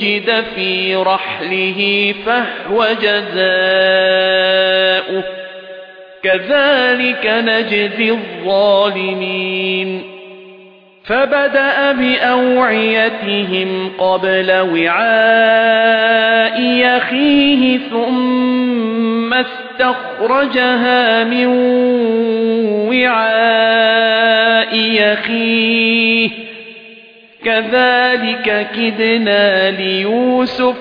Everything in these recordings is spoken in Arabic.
وُجِدَ فِي رَحْلِهِ فَهُوَ جَزَاؤُهُ كَذَلِكَ نَجْزِي الظَّالِمِينَ. فَبَدَأَ بِأَوْعِيَتِهِمْ قَبْلَ وِعَاءِ أَخِيهِ ثُمَّ اسْتَخْرَجَهَا مِنْ وِعَاءِ. كَذَلِكَ كِدْنَا لِيُوسُفَ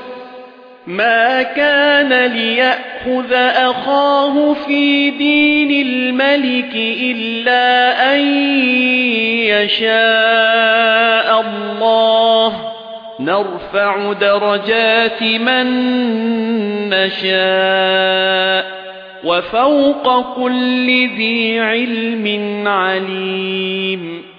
مَا كَانَ لِيَأْخُذَ أَخَاهُ فِي دِينِ الْمَلِكِ إِلَّا أَن يَشَاءَ اللَّهُ. نَرْفَعُ دَرَجَاتٍ مَن نَّشَاءُ وَفَوْقَ كُلِّ ذِي عِلْمٍ عَلِيمٌ.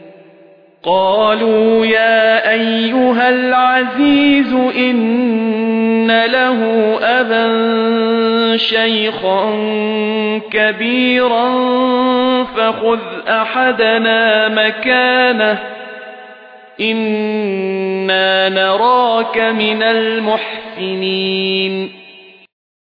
قالوا يا أيها العزيز إن له أبا شيخا كبيرا فخذ أحدنا مكانه إنا نراك من المحسنين.